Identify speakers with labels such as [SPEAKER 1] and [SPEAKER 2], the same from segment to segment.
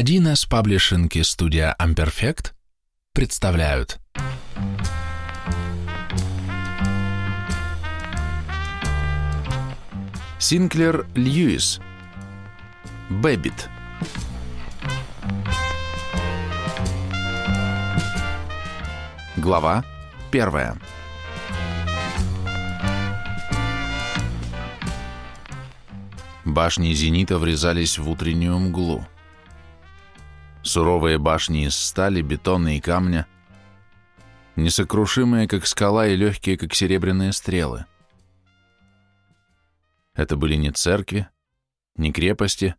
[SPEAKER 1] 1C Publishing и студия Amperfect представляют. Синклер Льюис. Бэббит. Глава первая. Башни зенита врезались в утреннюю мглу. Суровые башни из стали, бетона и камня, несокрушимые, как скала, и легкие, как серебряные стрелы. Это были не церкви, не крепости.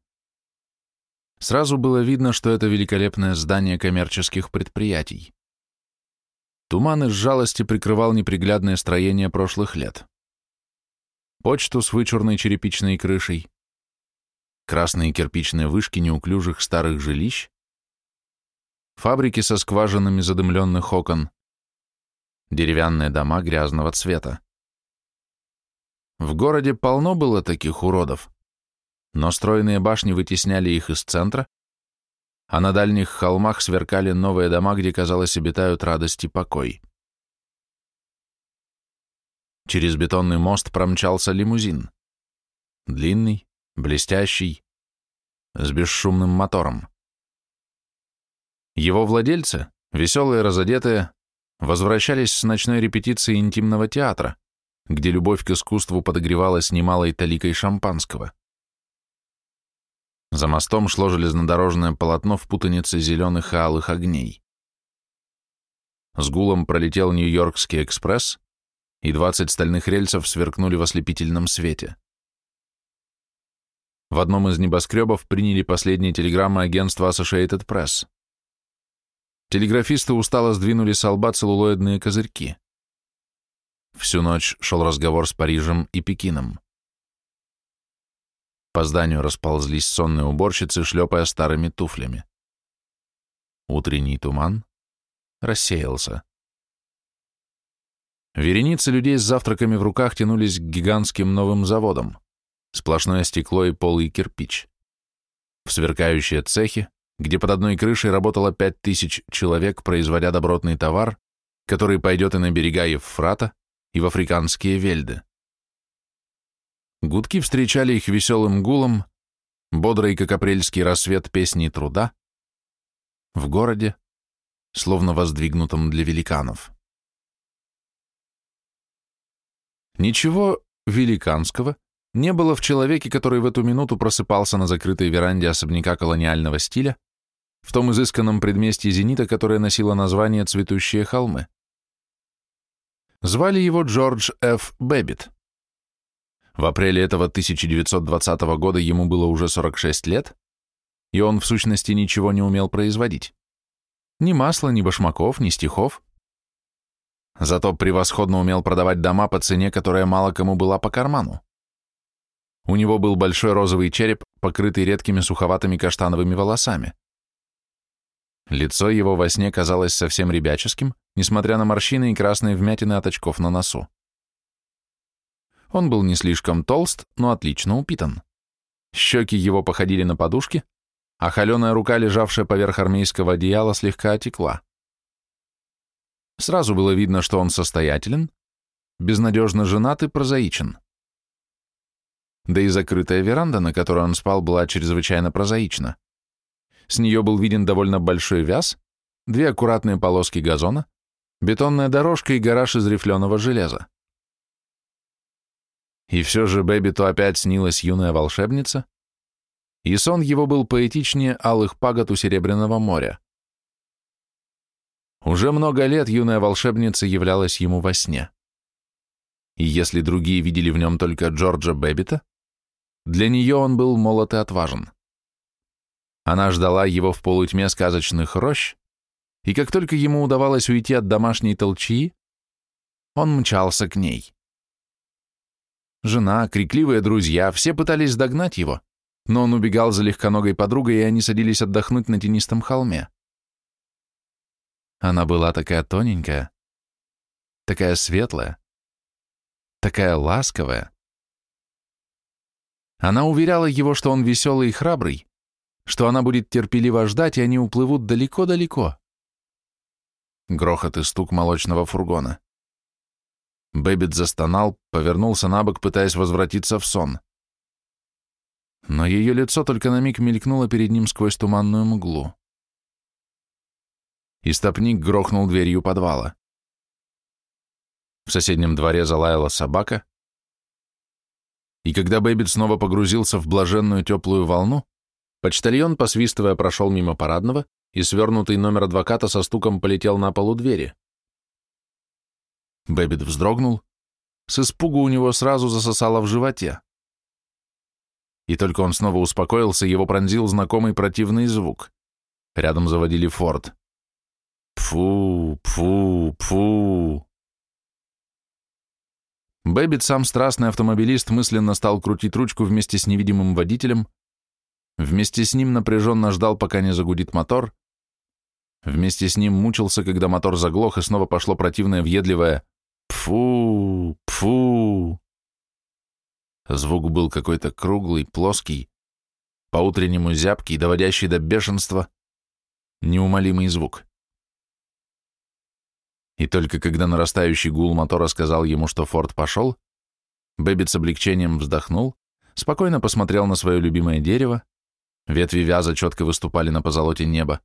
[SPEAKER 1] Сразу было видно, что это великолепное здание коммерческих предприятий. Туман из жалости прикрывал неприглядное строение прошлых лет. Почту с вычурной черепичной крышей, красные кирпичные вышки неуклюжих старых жилищ, фабрики со скважинами задымленных окон, деревянные дома грязного цвета. В городе полно было таких уродов, но стройные башни вытесняли их из центра, а на дальних холмах сверкали новые дома, где, казалось, обитают радость и покой. Через бетонный мост промчался лимузин. Длинный, блестящий, с бесшумным мотором. Его владельцы, веселые, разодетые, возвращались с ночной репетиции интимного театра, где любовь к искусству подогревалась немалой таликой шампанского. За мостом шло железнодорожное полотно в путанице зеленых и алых огней. С гулом пролетел Нью-Йоркский экспресс, и двадцать стальных рельсов сверкнули в ослепительном свете. В одном из небоскребов приняли последние телеграммы агентства Associated Press. Телеграфисты устало сдвинули с лба целлулоидные козырьки. Всю ночь шел разговор с Парижем и Пекином. По зданию расползлись сонные уборщицы, шлепая старыми туфлями. Утренний туман рассеялся. Вереницы людей с завтраками в руках тянулись к гигантским новым заводам. Сплошное стекло и полый кирпич. В сверкающие цехи, где под одной крышей работало пять тысяч человек, производя добротный товар, который пойдет и на берега Евфрата, и в африканские вельды. Гудки встречали их веселым гулом, бодрый, как апрельский рассвет песни труда, в городе, словно воздвигнутом для великанов. Ничего великанского не было в человеке, который в эту минуту просыпался на закрытой веранде особняка колониального стиля, в том изысканном предместье Зенита, которое носило название «Цветущие холмы». Звали его Джордж Ф. Бэббит. В апреле этого 1920 года ему было уже 46 лет, и он в сущности ничего не умел производить. Ни масла, ни башмаков, ни стихов. Зато превосходно умел продавать дома по цене, которая мало кому была по карману. У него был большой розовый череп, покрытый редкими суховатыми каштановыми волосами. Лицо его во сне казалось совсем ребяческим, несмотря на морщины и красные вмятины от очков на носу. Он был не слишком толст, но отлично упитан. Щеки его походили на подушки, а холеная рука, лежавшая поверх армейского одеяла, слегка отекла. Сразу было видно, что он состоятелен, безнадежно женат и прозаичен да и закрытая веранда, на которой он спал, была чрезвычайно прозаична. С нее был виден довольно большой вяз, две аккуратные полоски газона, бетонная дорожка и гараж из рифленого железа. И все же Бэббиту опять снилась юная волшебница, и сон его был поэтичнее алых пагод у Серебряного моря. Уже много лет юная волшебница являлась ему во сне. И если другие видели в нем только Джорджа Бэббита, для нее он был молод и отважен. Она ждала его в полутьме сказочных рощ, и как только ему удавалось уйти от домашней толчии, он мчался к ней. Жена, крикливые друзья, все пытались догнать его, но он убегал за легконогой подругой, и они садились отдохнуть на тенистом холме. Она была такая тоненькая, такая светлая, такая ласковая. Она уверяла его, что он веселый и храбрый, что она будет терпеливо ждать, и они уплывут далеко-далеко. Грохот и стук молочного фургона. Бэббит застонал, повернулся на бок, пытаясь возвратиться в сон. Но ее лицо только на миг мелькнуло перед ним сквозь туманную мглу. Истопник грохнул дверью подвала. В соседнем дворе залаяла собака, и когда Бэббит снова погрузился в блаженную теплую волну, почтальон, посвистывая, прошел мимо парадного, и свернутый номер адвоката со стуком полетел на пол у двери. Бэббит вздрогнул, с испугу у него сразу засосало в животе. И только он снова успокоился, его пронзил знакомый противный звук. Рядом заводили форд. Пфу, пфу, пфу. Бэббит, сам страстный автомобилист, мысленно стал крутить ручку вместе с невидимым водителем, вместе с ним напряженно ждал, пока не загудит мотор, вместе с ним мучился, когда мотор заглох, и снова пошло противное въедливое «пфу, пфу». Звук был какой-то круглый, плоский, по-утреннему зябкий, доводящий до бешенства, неумолимый звук. И только когда нарастающий гул мотора сказал ему, что Форд пошел, Бэббит с облегчением вздохнул, спокойно посмотрел на свое любимое дерево, ветви вяза четко выступали на позолоте неба,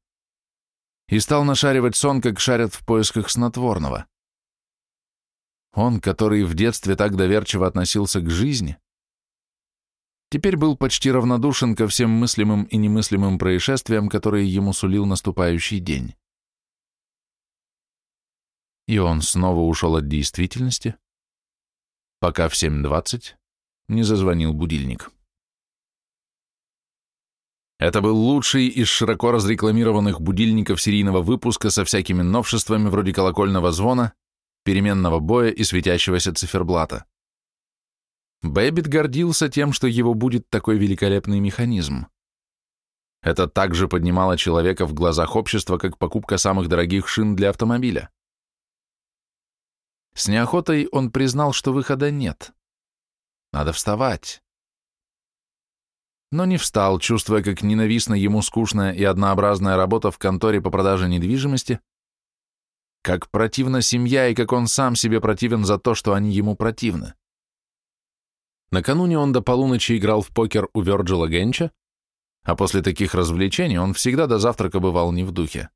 [SPEAKER 1] и стал нашаривать сон, как шарят в поисках снотворного. Он, который в детстве так доверчиво относился к жизни, теперь был почти равнодушен ко всем мыслимым и немыслимым происшествиям, которые ему сулил наступающий день. И он снова ушел от действительности, пока в 7.20 не зазвонил будильник. Это был лучший из широко разрекламированных будильников серийного выпуска со всякими новшествами вроде колокольного звона, переменного боя и светящегося циферблата. Бэббит гордился тем, что его будет такой великолепный механизм. Это также поднимало человека в глазах общества, как покупка самых дорогих шин для автомобиля. С неохотой он признал, что выхода нет. Надо вставать. Но не встал, чувствуя, как ненавистна ему скучная и однообразная работа в конторе по продаже недвижимости, как противна семья и как он сам себе противен за то, что они ему противны. Накануне он до полуночи играл в покер у Вёрджила Генча, а после таких развлечений он всегда до завтрака бывал не в духе.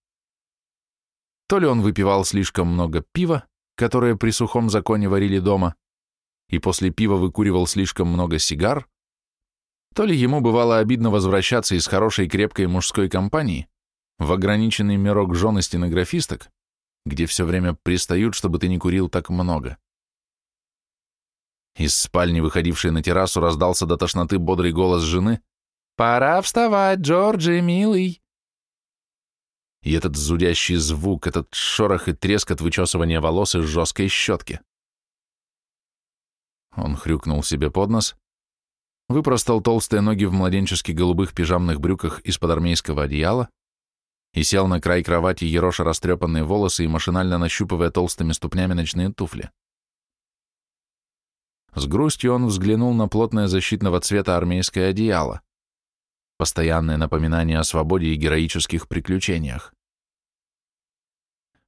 [SPEAKER 1] То ли он выпивал слишком много пива, которое при сухом законе варили дома, и после пива выкуривал слишком много сигар, то ли ему бывало обидно возвращаться из хорошей крепкой мужской компании в ограниченный мирок жен и стенографисток, где все время пристают, чтобы ты не курил так много. Из спальни, выходившей на террасу, раздался до тошноты бодрый голос жены «Пора вставать, Джорджи, милый!» и этот зудящий звук, этот шорох и треск от вычесывания волос из жесткой щетки. Он хрюкнул себе под нос, выпростал толстые ноги в младенчески голубых пижамных брюках из-под армейского одеяла и сел на край кровати, ероша растрепанные волосы и машинально нащупывая толстыми ступнями ночные туфли. С грустью он взглянул на плотное защитного цвета армейское одеяло постоянное напоминание о свободе и героических приключениях.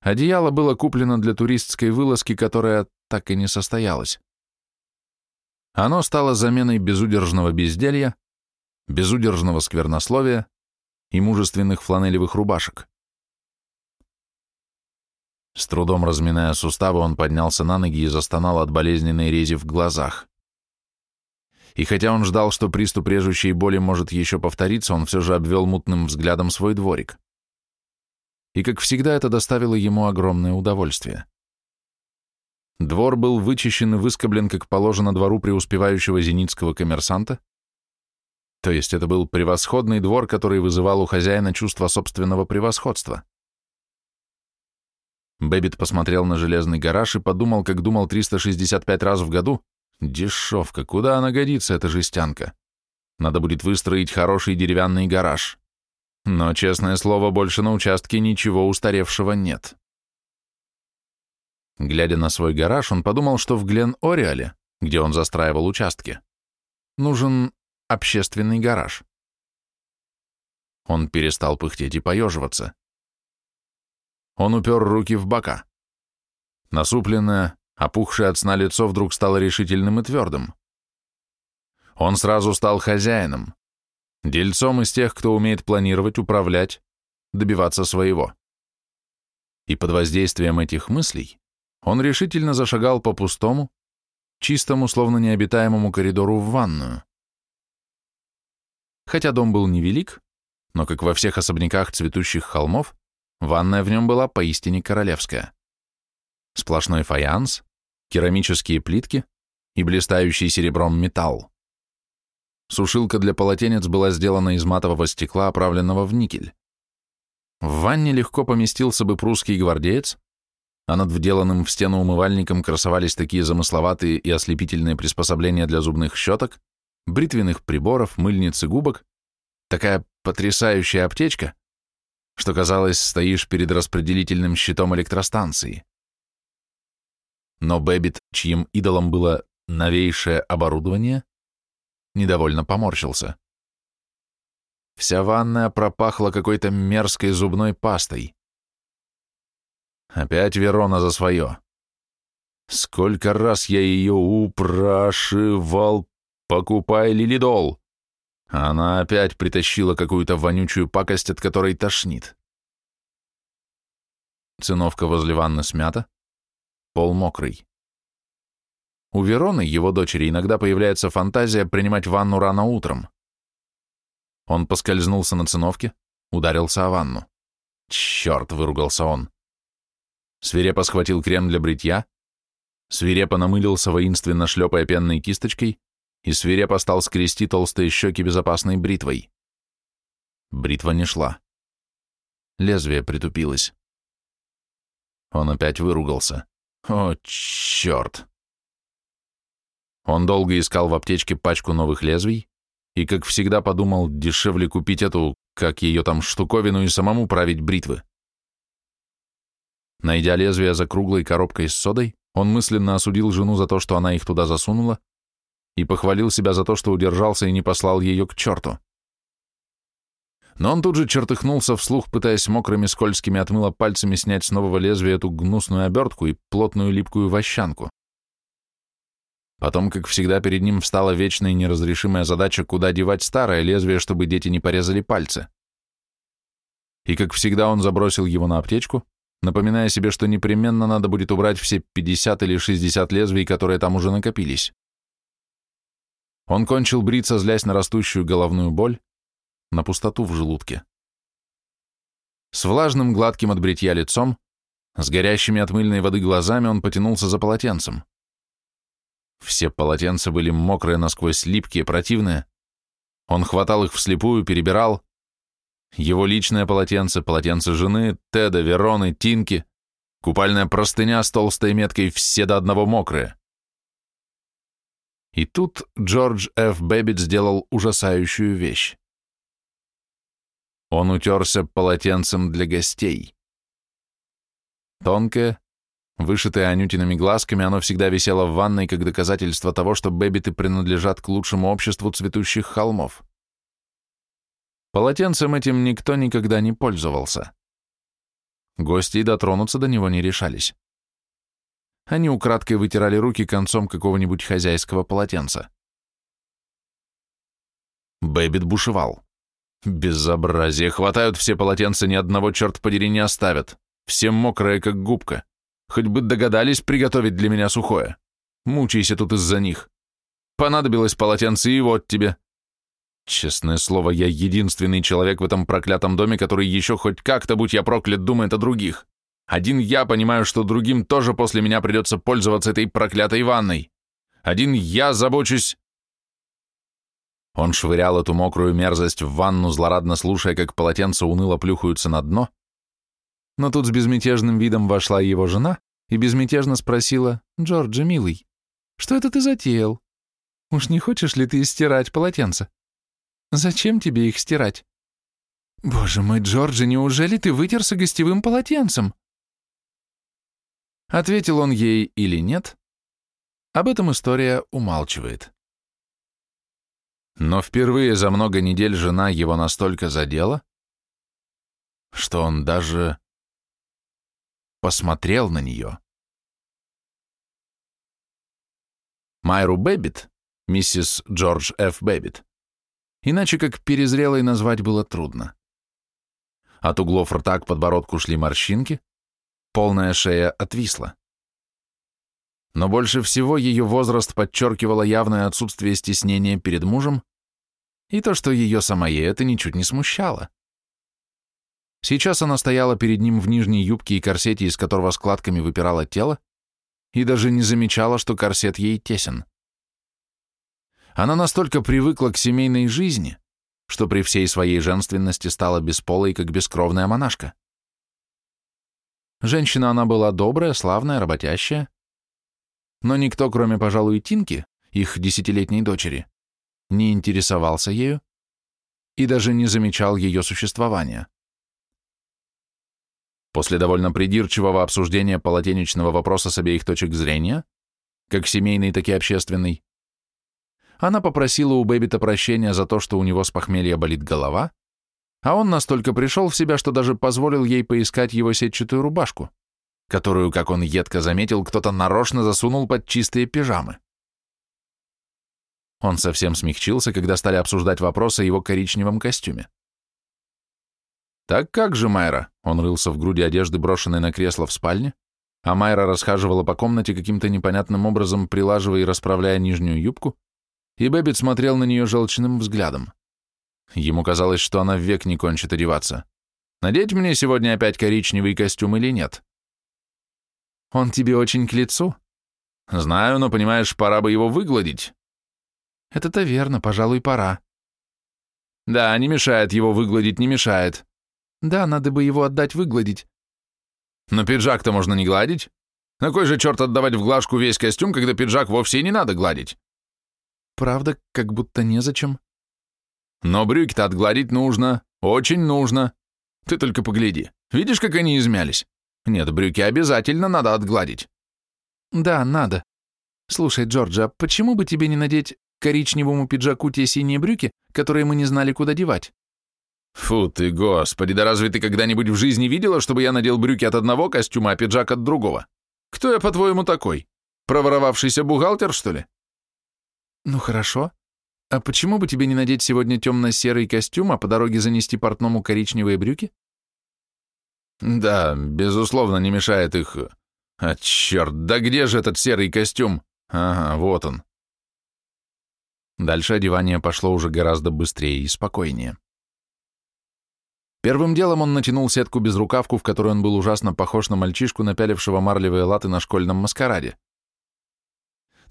[SPEAKER 1] Одеяло было куплено для туристской вылазки, которая так и не состоялась. Оно стало заменой безудержного безделья, безудержного сквернословия и мужественных фланелевых рубашек. С трудом разминая суставы, он поднялся на ноги и застонал от болезненной рези в глазах и хотя он ждал, что приступ режущей боли может еще повториться, он все же обвел мутным взглядом свой дворик. И, как всегда, это доставило ему огромное удовольствие. Двор был вычищен и выскоблен, как положено двору преуспевающего зенитского коммерсанта, то есть это был превосходный двор, который вызывал у хозяина чувство собственного превосходства. Бэббит посмотрел на железный гараж и подумал, как думал 365 раз в году, Дешевка, куда она годится, эта жестянка? Надо будет выстроить хороший деревянный гараж. Но, честное слово, больше на участке ничего устаревшего нет. Глядя на свой гараж, он подумал, что в Глен-Ориале, где он застраивал участки, нужен общественный гараж. Он перестал пыхтеть и поеживаться. Он упер руки в бока. Насупленное, опухшее от сна лицо вдруг стало решительным и твердым. Он сразу стал хозяином, дельцом из тех, кто умеет планировать, управлять, добиваться своего. И под воздействием этих мыслей он решительно зашагал по пустому, чистому, словно необитаемому коридору в ванную. Хотя дом был невелик, но, как во всех особняках цветущих холмов, ванная в нем была поистине королевская. Сплошной фаянс, керамические плитки и блистающий серебром металл. Сушилка для полотенец была сделана из матового стекла, оправленного в никель. В ванне легко поместился бы прусский гвардеец, а над вделанным в стену умывальником красовались такие замысловатые и ослепительные приспособления для зубных щеток, бритвенных приборов, мыльниц и губок, такая потрясающая аптечка, что, казалось, стоишь перед распределительным щитом электростанции. Но Бэббит, чьим идолом было новейшее оборудование, недовольно поморщился. Вся ванная пропахла какой-то мерзкой зубной пастой. Опять Верона за свое. Сколько раз я ее упрашивал, покупай лилидол. Она опять притащила какую-то вонючую пакость, от которой тошнит. Циновка возле ванны смята, пол мокрый. У Вероны, его дочери, иногда появляется фантазия принимать ванну рано утром. Он поскользнулся на циновке, ударился о ванну. «Черт!» — выругался он. Свирепо схватил крем для бритья, свирепо намылился, воинственно шлепая пенной кисточкой, и свирепо стал скрести толстые щеки безопасной бритвой. Бритва не шла. Лезвие притупилось. Он опять выругался. «О, черт!» Он долго искал в аптечке пачку новых лезвий и, как всегда, подумал, дешевле купить эту, как ее там, штуковину и самому править бритвы. Найдя лезвие за круглой коробкой с содой, он мысленно осудил жену за то, что она их туда засунула, и похвалил себя за то, что удержался и не послал ее к черту. Но он тут же чертыхнулся вслух, пытаясь мокрыми скользкими от мыла пальцами снять с нового лезвия эту гнусную обертку и плотную липкую вощанку. Потом, как всегда, перед ним встала вечная и неразрешимая задача, куда девать старое лезвие, чтобы дети не порезали пальцы. И, как всегда, он забросил его на аптечку, напоминая себе, что непременно надо будет убрать все 50 или 60 лезвий, которые там уже накопились. Он кончил бриться, злясь на растущую головную боль, на пустоту в желудке. С влажным, гладким от бритья лицом, с горящими от мыльной воды глазами он потянулся за полотенцем. Все полотенца были мокрые, насквозь липкие, противные. Он хватал их вслепую, перебирал. Его личное полотенце, полотенце жены, Теда, Вероны, Тинки, купальная простыня с толстой меткой, все до одного мокрые. И тут Джордж Ф. Бэббит сделал ужасающую вещь. Он утерся полотенцем для гостей. Тонкое, Вышитое анютиными глазками, оно всегда висело в ванной как доказательство того, что Бэббиты принадлежат к лучшему обществу цветущих холмов. Полотенцем этим никто никогда не пользовался. Гости и дотронуться до него не решались. Они украдкой вытирали руки концом какого-нибудь хозяйского полотенца. Бэббит бушевал. Безобразие, хватают все полотенца, ни одного, черт подери, не оставят. Все мокрые, как губка. Хоть бы догадались приготовить для меня сухое. Мучайся тут из-за них. Понадобилось полотенце, и вот тебе. Честное слово, я единственный человек в этом проклятом доме, который еще хоть как-то, будь я проклят, думает о других. Один я понимаю, что другим тоже после меня придется пользоваться этой проклятой ванной. Один я забочусь... Он швырял эту мокрую мерзость в ванну, злорадно слушая, как полотенца уныло плюхаются на дно, но тут с безмятежным видом вошла его жена и безмятежно спросила, «Джорджи, милый, что это ты затеял? Уж не хочешь ли ты стирать полотенца? Зачем тебе их стирать?» «Боже мой, Джорджи, неужели ты вытерся гостевым полотенцем?» Ответил он ей или нет, об этом история умалчивает. Но впервые за много недель жена его настолько задела, что он даже посмотрел на нее. Майру Бэббит, миссис Джордж Ф. Бэббит, иначе как перезрелой назвать было трудно. От углов рта к подбородку шли морщинки, полная шея отвисла. Но больше всего ее возраст подчеркивало явное отсутствие стеснения перед мужем и то, что ее самое это ничуть не смущало. Сейчас она стояла перед ним в нижней юбке и корсете, из которого складками выпирало тело, и даже не замечала, что корсет ей тесен. Она настолько привыкла к семейной жизни, что при всей своей женственности стала бесполой, как бескровная монашка. Женщина она была добрая, славная, работящая, но никто, кроме, пожалуй, Тинки, их десятилетней дочери, не интересовался ею и даже не замечал ее существования. После довольно придирчивого обсуждения полотенечного вопроса с обеих точек зрения, как семейной, так и общественной, она попросила у Бэббита прощения за то, что у него с похмелья болит голова, а он настолько пришел в себя, что даже позволил ей поискать его сетчатую рубашку, которую, как он едко заметил, кто-то нарочно засунул под чистые пижамы. Он совсем смягчился, когда стали обсуждать вопрос о его коричневом костюме. «Так как же, Майра?» Он рылся в груде одежды, брошенной на кресло в спальне, а Майра расхаживала по комнате каким-то непонятным образом, прилаживая и расправляя нижнюю юбку, и Бэббит смотрел на нее желчным взглядом. Ему казалось, что она век не кончит одеваться. Надеть мне сегодня опять коричневый костюм или нет? Он тебе очень к лицу? Знаю, но, понимаешь, пора бы его выгладить. Это-то верно, пожалуй, пора. Да, не мешает его выгладить, не мешает. Да, надо бы его отдать выгладить. Но пиджак-то можно не гладить. На кой же черт отдавать в глажку весь костюм, когда пиджак вовсе и не надо гладить? Правда, как будто незачем. Но брюки-то отгладить нужно, очень нужно. Ты только погляди. Видишь, как они измялись? Нет, брюки обязательно надо отгладить. Да, надо. Слушай, Джорджа, почему бы тебе не надеть коричневому пиджаку те синие брюки, которые мы не знали, куда девать? Фу ты, господи, да разве ты когда-нибудь в жизни видела, чтобы я надел брюки от одного костюма, а пиджак от другого? Кто я, по-твоему, такой? Проворовавшийся бухгалтер, что ли? Ну хорошо. А почему бы тебе не надеть сегодня темно-серый костюм, а по дороге занести портному коричневые брюки? Да, безусловно, не мешает их... А черт, да где же этот серый костюм? Ага, вот он. Дальше одевание пошло уже гораздо быстрее и спокойнее. Первым делом он натянул сетку-безрукавку, в которой он был ужасно похож на мальчишку, напялившего марлевые латы на школьном маскараде.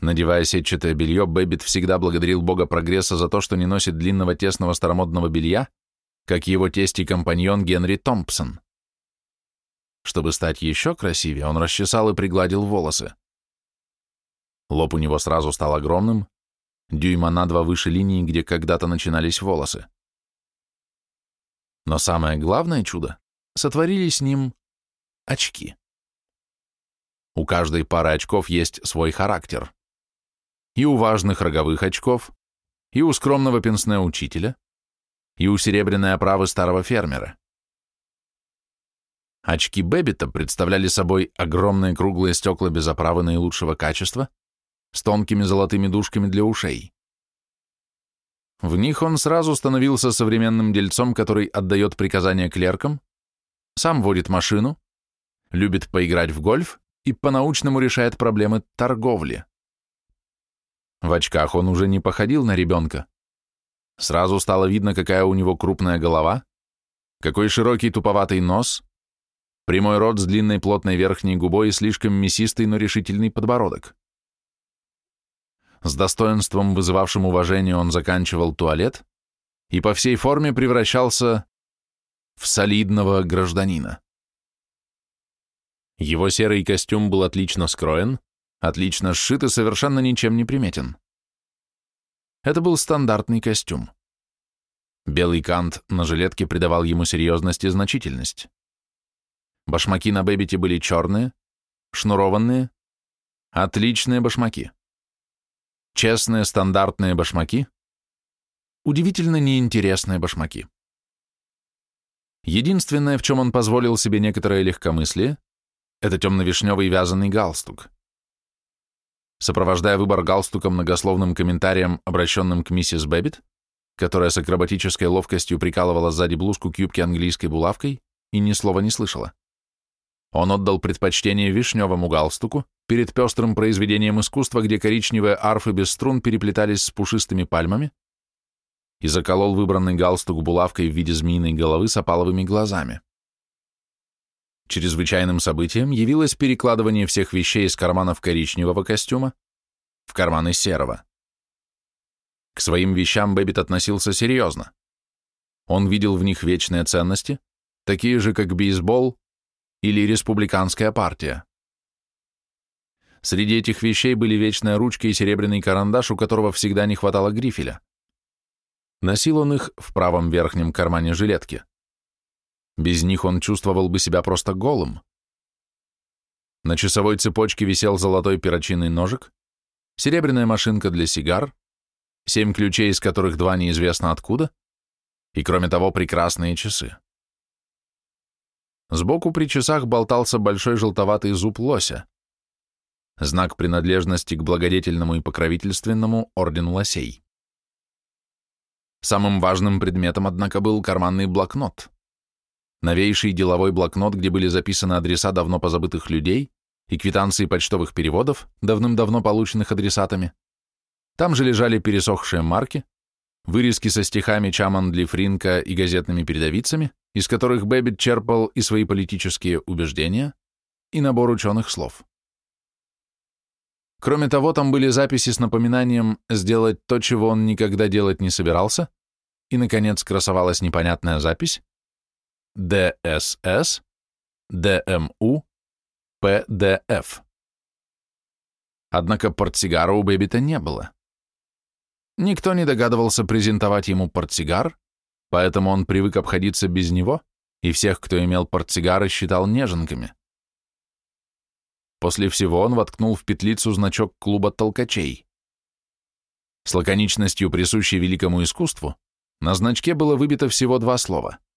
[SPEAKER 1] Надевая сетчатое белье, Бэббит всегда благодарил бога прогресса за то, что не носит длинного тесного старомодного белья, как его тесть и компаньон Генри Томпсон. Чтобы стать еще красивее, он расчесал и пригладил волосы. Лоб у него сразу стал огромным, дюйма на два выше линии, где когда-то начинались волосы. Но самое главное чудо — сотворили с ним очки. У каждой пары очков есть свой характер. И у важных роговых очков, и у скромного пенсне учителя, и у серебряной оправы старого фермера. Очки Бэббита представляли собой огромные круглые стекла без оправы наилучшего качества с тонкими золотыми дужками для ушей. В них он сразу становился современным дельцом, который отдает приказания клеркам, сам водит машину, любит поиграть в гольф и по-научному решает проблемы торговли. В очках он уже не походил на ребенка. Сразу стало видно, какая у него крупная голова, какой широкий туповатый нос, прямой рот с длинной плотной верхней губой и слишком мясистый, но решительный подбородок. С достоинством, вызывавшим уважение, он заканчивал туалет и по всей форме превращался в солидного гражданина. Его серый костюм был отлично скроен, отлично сшит и совершенно ничем не приметен. Это был стандартный костюм. Белый кант на жилетке придавал ему серьезность и значительность. Башмаки на Бэббите были черные, шнурованные, отличные башмаки. Честные стандартные башмаки, удивительно неинтересные башмаки. Единственное, в чем он позволил себе некоторое легкомыслие, это темно-вишневый вязаный галстук. Сопровождая выбор галстука многословным комментарием, обращенным к миссис Бэббит, которая с акробатической ловкостью прикалывала сзади блузку к юбке английской булавкой и ни слова не слышала. Он отдал предпочтение вишневому галстуку перед пестрым произведением искусства, где коричневые арфы без струн переплетались с пушистыми пальмами, и заколол выбранный галстук булавкой в виде змеиной головы с опаловыми глазами. Чрезвычайным событием явилось перекладывание всех вещей из карманов коричневого костюма в карманы серого. К своим вещам Бэббит относился серьезно. Он видел в них вечные ценности, такие же, как бейсбол или республиканская партия. Среди этих вещей были вечная ручка и серебряный карандаш, у которого всегда не хватало грифеля. Носил он их в правом верхнем кармане жилетки. Без них он чувствовал бы себя просто голым. На часовой цепочке висел золотой перочинный ножик, серебряная машинка для сигар, семь ключей, из которых два неизвестно откуда, и, кроме того, прекрасные часы. Сбоку при часах болтался большой желтоватый зуб лося, знак принадлежности к благодетельному и покровительственному ордену лосей. Самым важным предметом, однако, был карманный блокнот новейший деловой блокнот, где были записаны адреса давно позабытых людей и квитанции почтовых переводов, давным-давно полученных адресатами. Там же лежали пересохшие марки, вырезки со стихами Чамондли Фринка и газетными передовицами, из которых Бэббит черпал и свои политические убеждения, и набор ученых слов. Кроме того, там были записи с напоминанием сделать то, чего он никогда делать не собирался, и, наконец, красовалась непонятная запись ДСС, ДМУ, ПДФ. Однако портсигара у Бэббита не было. Никто не догадывался презентовать ему портсигар, поэтому он привык обходиться без него, и всех, кто имел портсигары, считал неженками. После всего он воткнул в петлицу значок клуба толкачей. С лаконичностью, присущей великому искусству, на значке было выбито всего два слова —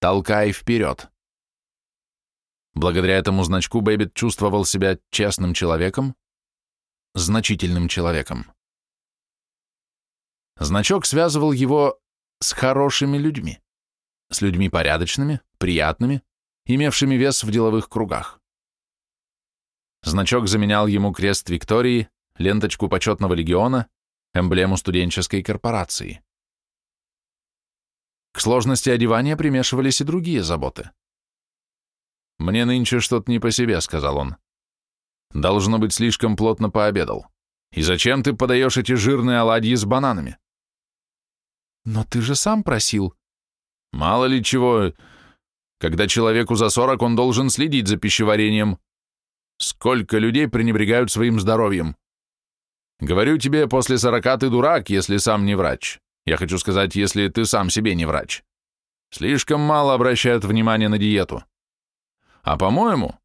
[SPEAKER 1] Толкай вперед. Благодаря этому значку Бэббит чувствовал себя честным человеком, значительным человеком. Значок связывал его с хорошими людьми, с людьми порядочными, приятными, имевшими вес в деловых кругах. Значок заменял ему крест Виктории, ленточку почетного легиона, эмблему студенческой корпорации. К сложности одевания примешивались и другие заботы. «Мне нынче что-то не по себе», — сказал он. «Должно быть, слишком плотно пообедал. И зачем ты подаешь эти жирные оладьи с бананами?»
[SPEAKER 2] «Но ты же сам просил».
[SPEAKER 1] «Мало ли чего. Когда человеку за сорок, он должен следить за пищеварением. Сколько людей пренебрегают своим здоровьем. Говорю тебе, после сорока ты дурак, если сам не врач. Я хочу сказать, если ты сам себе не врач. Слишком мало обращают внимание на диету. А по-моему,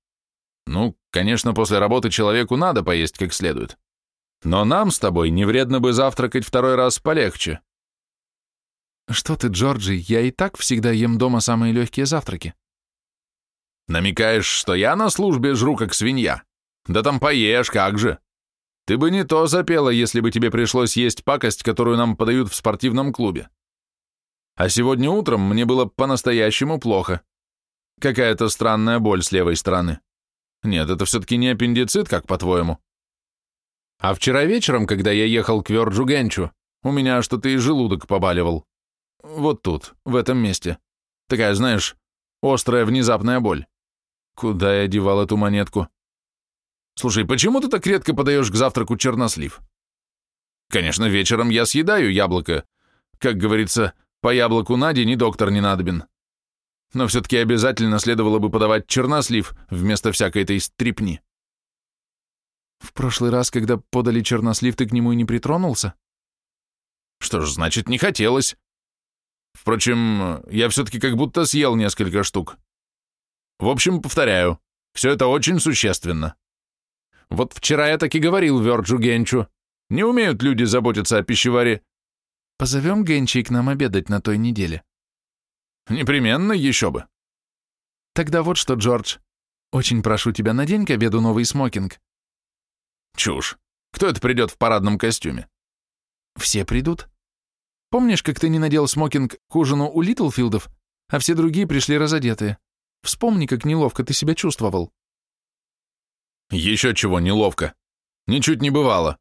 [SPEAKER 1] ну, конечно, после работы человеку надо поесть как следует. Но нам с тобой не вредно бы завтракать второй раз полегче.
[SPEAKER 2] Что ты, Джорджи, я и так всегда ем дома самые легкие завтраки.
[SPEAKER 1] Намекаешь, что я на службе жру как свинья? Да там поешь, как же. Ты бы не то запела, если бы тебе пришлось есть пакость, которую нам подают в спортивном клубе. А сегодня утром мне было по-настоящему плохо. Какая-то странная боль с левой стороны. Нет, это все-таки не аппендицит, как по-твоему. А вчера вечером, когда я ехал к Вёрджу Генчу, у меня что-то и желудок побаливал. Вот тут, в этом месте. Такая, знаешь, острая внезапная боль. Куда я девал эту монетку? Слушай, почему ты так редко подаешь к завтраку чернослив? Конечно, вечером я съедаю яблоко. Как говорится, по яблоку на день и доктор не надобен. Но все-таки обязательно следовало бы подавать чернослив вместо всякой этой стрипни.
[SPEAKER 2] В прошлый раз, когда подали чернослив, ты к нему и не притронулся?
[SPEAKER 1] Что ж, значит, не хотелось. Впрочем, я все-таки как будто съел несколько штук. В общем, повторяю, все это очень существенно. Вот вчера я так и говорил Вёрджу Генчу. Не умеют люди заботиться о пищеваре.
[SPEAKER 2] Позовем Генчи к нам обедать на той неделе.
[SPEAKER 1] Непременно, еще бы.
[SPEAKER 2] Тогда вот что, Джордж. Очень прошу тебя, надень к обеду новый смокинг.
[SPEAKER 1] Чушь. Кто это придет в парадном костюме?
[SPEAKER 2] Все придут. Помнишь, как ты не надел смокинг к ужину у Литлфилдов, а все другие пришли разодетые? Вспомни, как неловко ты себя чувствовал.
[SPEAKER 1] Еще чего неловко. Ничуть не бывало.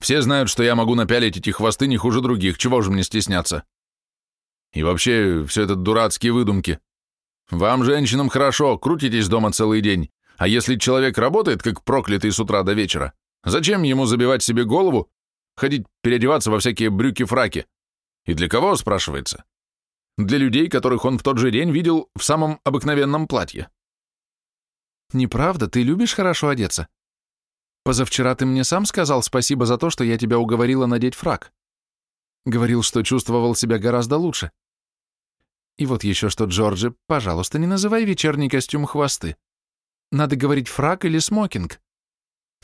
[SPEAKER 1] Все знают, что я могу напялить эти хвосты не хуже других, чего же мне стесняться? И вообще, все это дурацкие выдумки. Вам, женщинам, хорошо, крутитесь дома целый день, а если человек работает, как проклятый с утра до вечера, зачем ему забивать себе голову, ходить переодеваться во всякие брюки-фраки? И для кого, спрашивается? Для людей, которых он в тот же день видел в самом обыкновенном платье.
[SPEAKER 2] Неправда, ты любишь хорошо одеться. Позавчера ты мне сам сказал спасибо за то, что я тебя уговорила надеть фрак. Говорил, что чувствовал себя гораздо лучше. И вот еще что, Джорджи, пожалуйста, не называй вечерний костюм хвосты. Надо говорить фрак или смокинг.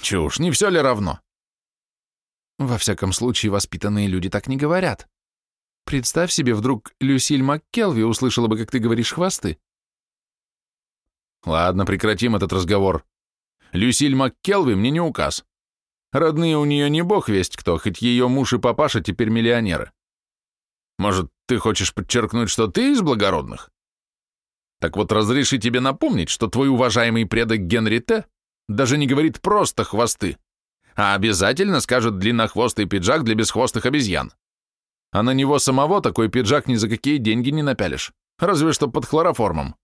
[SPEAKER 1] Чушь, не все ли равно?
[SPEAKER 2] Во всяком случае, воспитанные люди так не говорят. Представь себе, вдруг Люсиль МакКелви услышала бы, как ты говоришь хвосты.
[SPEAKER 1] Ладно, прекратим этот разговор. Люсиль МакКелви мне не указ. Родные у нее не бог весть кто, хоть ее муж и папаша теперь миллионеры. Может, ты хочешь подчеркнуть, что ты из благородных? Так вот, разреши тебе напомнить, что твой уважаемый предок Генри Т. даже не говорит просто хвосты, а обязательно скажет длиннохвостый пиджак для бесхвостых обезьян а на него самого такой пиджак ни за какие деньги не напялишь, разве что под хлороформом.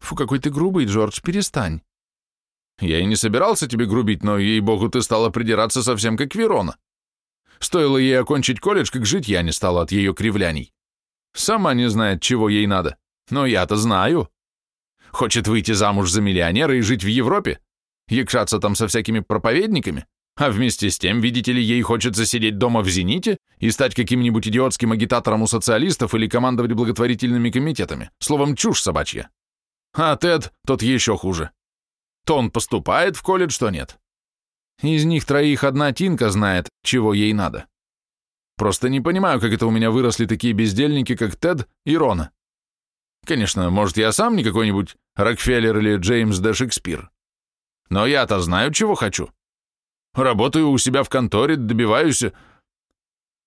[SPEAKER 2] Фу, какой ты грубый, Джордж, перестань.
[SPEAKER 1] Я и не собирался тебе грубить, но, ей-богу, ты стала придираться совсем как Верона. Стоило ей окончить колледж, как жить я не стала от ее кривляний. Сама не знает, чего ей надо, но я-то знаю. Хочет выйти замуж за миллионера и жить в Европе, якшаться там со всякими проповедниками, а вместе с тем, видите ли, ей хочется сидеть дома в «Зените» и стать каким-нибудь идиотским агитатором у социалистов или командовать благотворительными комитетами. Словом, чушь собачья. А Тед, тот еще хуже. То он поступает в колледж, то нет. Из них троих одна Тинка знает, чего ей надо. Просто не понимаю, как это у меня выросли такие бездельники, как Тед и Рона. Конечно, может, я сам не какой-нибудь Рокфеллер или Джеймс Д. Шекспир. Но я-то знаю, чего хочу. Работаю у себя в конторе, добиваюсь...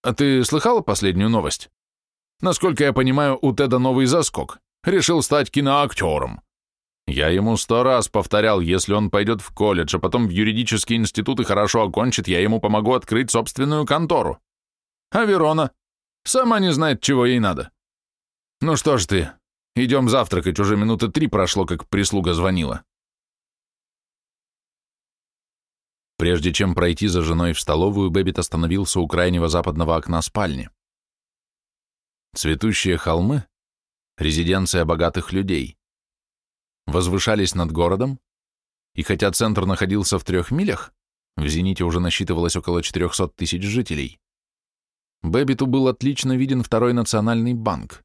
[SPEAKER 1] А ты слыхала последнюю новость? Насколько я понимаю, у Теда новый заскок. Решил стать киноактером. Я ему сто раз повторял, если он пойдет в колледж, а потом в юридический институт и хорошо окончит, я ему помогу открыть собственную контору. А Верона? Сама не знает, чего ей надо. Ну что ж ты, идем завтракать, уже минуты три прошло, как прислуга звонила. Прежде чем пройти за женой в столовую, Бэббит остановился у крайнего западного окна спальни. Цветущие холмы — резиденция богатых людей. Возвышались над городом, и хотя центр находился в трех милях, в «Зените» уже насчитывалось около 400 тысяч жителей, Бэббиту был отлично виден второй национальный банк,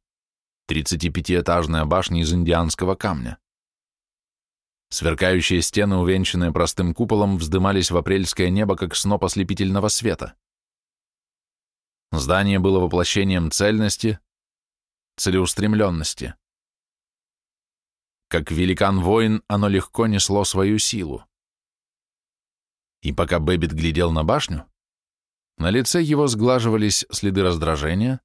[SPEAKER 1] 35-этажная башня из индианского камня. Сверкающие стены, увенчанные простым куполом, вздымались в апрельское небо, как сноп ослепительного света. Здание было воплощением цельности, целеустремленности. Как великан-воин, оно легко несло свою силу. И пока Бэббит глядел на башню, на лице его сглаживались следы раздражения,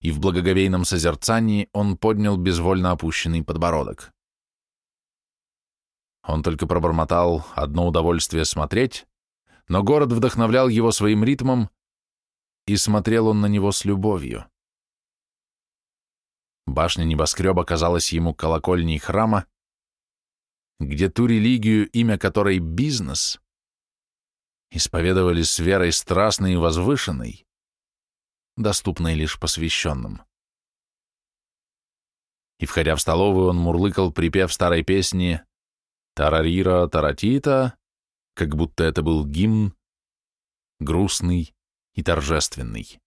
[SPEAKER 1] и в благоговейном созерцании он поднял безвольно опущенный подбородок. Он только пробормотал одно удовольствие смотреть, но город вдохновлял его своим ритмом, и смотрел он на него с любовью. Башня небоскреба казалась ему колокольней храма, где ту религию, имя которой бизнес, исповедовали с верой страстной и возвышенной, доступной лишь посвященным. И, входя в столовую, он мурлыкал припев старой песни Тарарира, таратита, как будто это был гимн, грустный и торжественный.